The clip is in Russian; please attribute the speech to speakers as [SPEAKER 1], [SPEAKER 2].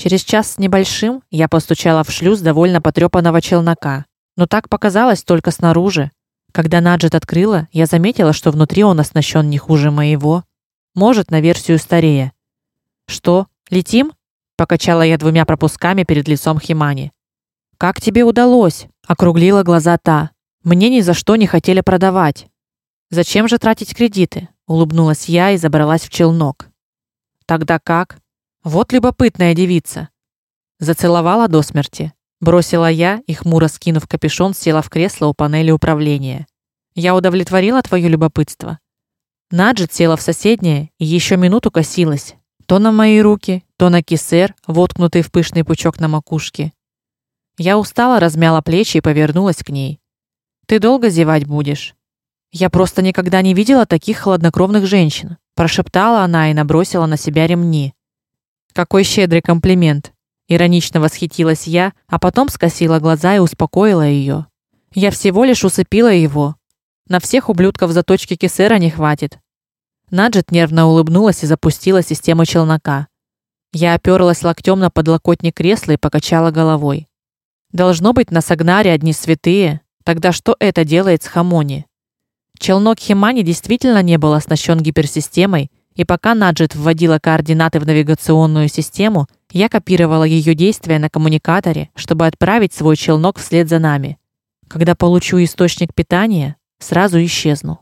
[SPEAKER 1] Через час с небольшим я постучала в шлюз довольно потрепанного челнока. Но так показалось только снаружи. Когда Наджет открыла, я заметила, что внутри он оснащен не хуже моего, может, на версию старее. Что? Летим? покачала я двумя пропусками перед лицом Химани. Как тебе удалось? округлила глаза та. Мне ни за что не хотели продавать. Зачем же тратить кредиты? улыбнулась я и забралась в челнок. Тогда как? Вот любопытная девица. Зацеловала до смерти. Бросила я и хмуро скинув капюшон, села в кресло у панели управления. Я удовлетворила твое любопытство. Наджет села в соседнее и еще минуту косилась то на мои руки, то на кисер, воткнутый в пышный пучок на макушке. Я устала, размяла плечи и повернулась к ней. Ты долго зевать будешь? Я просто никогда не видела таких хладнокровных женщин, прошептала она и набросила на себя ремни. Какой щедрый комплимент, иронично восхитилась я, а потом скосила глаза и успокоила ее. Я всего лишь усыпила его. На всех ублюдков заточки кисера не хватит. Наджет нервно улыбнулась и запустила систему челнока. Я оперлась локтем на подлокотник кресла и покачала головой. Должно быть, на Сагнаре одни святые. Тогда что это делает с Хамони? Челнок Химани действительно не был оснащен гиперсистемой, и пока Наджет вводила координаты в навигационную систему, я копировала ее действия на коммуникаторе, чтобы отправить свой челнок вслед за нами. Когда получу источник питания, сразу исчезну.